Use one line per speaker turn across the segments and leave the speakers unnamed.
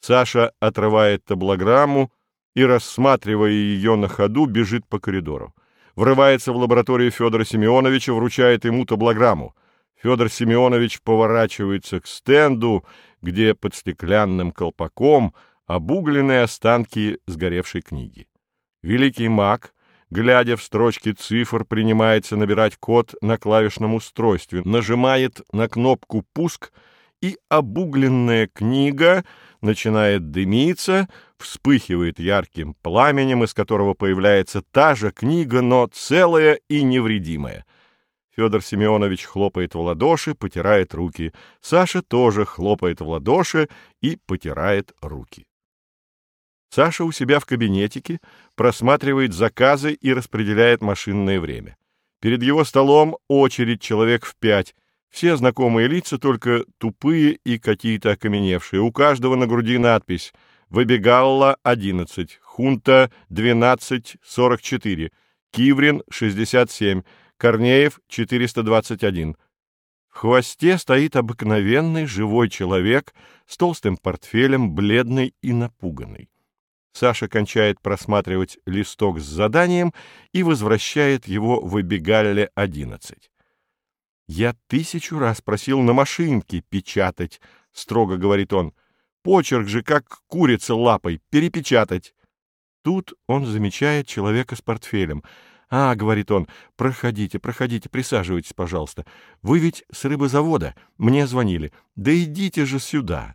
Саша отрывает таблограмму и, рассматривая ее на ходу, бежит по коридору. Врывается в лабораторию Федора Семеновича, вручает ему таблограмму. Федор Семенович поворачивается к стенду, где под стеклянным колпаком обугленные останки сгоревшей книги. Великий маг, глядя в строчки цифр, принимается набирать код на клавишном устройстве, нажимает на кнопку «Пуск», и обугленная книга начинает дымиться, вспыхивает ярким пламенем, из которого появляется та же книга, но целая и невредимая. Федор Семенович хлопает в ладоши, потирает руки. Саша тоже хлопает в ладоши и потирает руки. Саша у себя в кабинетике просматривает заказы и распределяет машинное время. Перед его столом очередь человек в пять. Все знакомые лица, только тупые и какие-то окаменевшие. У каждого на груди надпись «Выбегалла 11», «Хунта 1244», «Киврин 67», «Корнеев 421». В хвосте стоит обыкновенный живой человек с толстым портфелем, бледный и напуганный. Саша кончает просматривать листок с заданием и возвращает его в Эбигалле 11. «Я тысячу раз просил на машинке печатать», — строго говорит он. «Почерк же, как курица лапой, перепечатать». Тут он замечает человека с портфелем. «А, — говорит он, — проходите, проходите, присаживайтесь, пожалуйста. Вы ведь с рыбозавода, мне звонили. Да идите же сюда».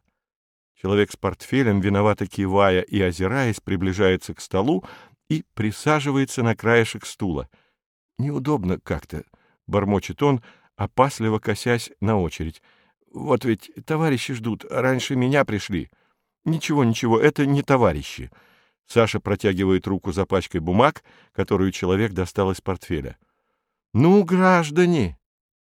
Человек с портфелем, виновато кивая и озираясь, приближается к столу и присаживается на краешек стула. «Неудобно как-то», — бормочет он, опасливо косясь на очередь. «Вот ведь товарищи ждут, раньше меня пришли». «Ничего, ничего, это не товарищи». Саша протягивает руку за пачкой бумаг, которую человек достал из портфеля. «Ну, граждане!»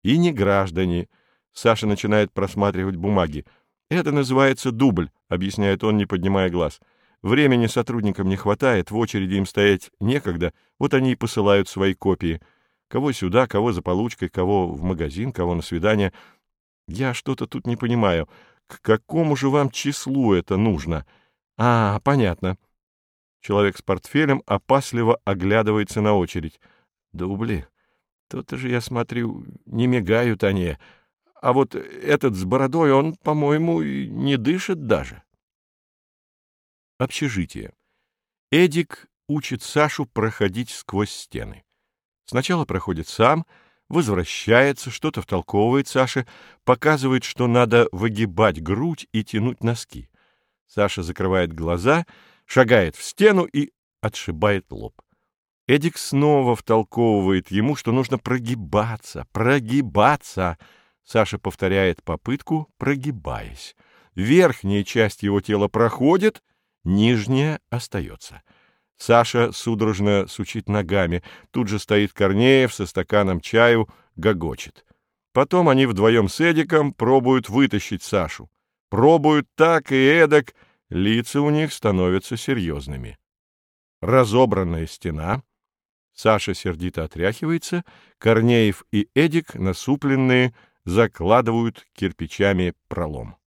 «И не граждане!» Саша начинает просматривать бумаги. «Это называется дубль», — объясняет он, не поднимая глаз. «Времени сотрудникам не хватает, в очереди им стоять некогда, вот они и посылают свои копии. Кого сюда, кого за получкой, кого в магазин, кого на свидание. Я что-то тут не понимаю. К какому же вам числу это нужно? А, понятно». Человек с портфелем опасливо оглядывается на очередь. «Дубли? Тут же, я смотрю, не мигают они». А вот этот с бородой, он, по-моему, не дышит даже. Общежитие. Эдик учит Сашу проходить сквозь стены. Сначала проходит сам, возвращается, что-то втолковывает Саше, показывает, что надо выгибать грудь и тянуть носки. Саша закрывает глаза, шагает в стену и отшибает лоб. Эдик снова втолковывает ему, что нужно прогибаться, прогибаться — Саша повторяет попытку, прогибаясь. Верхняя часть его тела проходит, нижняя остается. Саша судорожно сучит ногами. Тут же стоит Корнеев со стаканом чаю, гогочет. Потом они вдвоем с Эдиком пробуют вытащить Сашу. Пробуют так и эдак, лица у них становятся серьезными. Разобранная стена. Саша сердито отряхивается, Корнеев и Эдик, насупленные, закладывают кирпичами пролом.